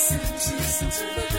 listen to, listen to the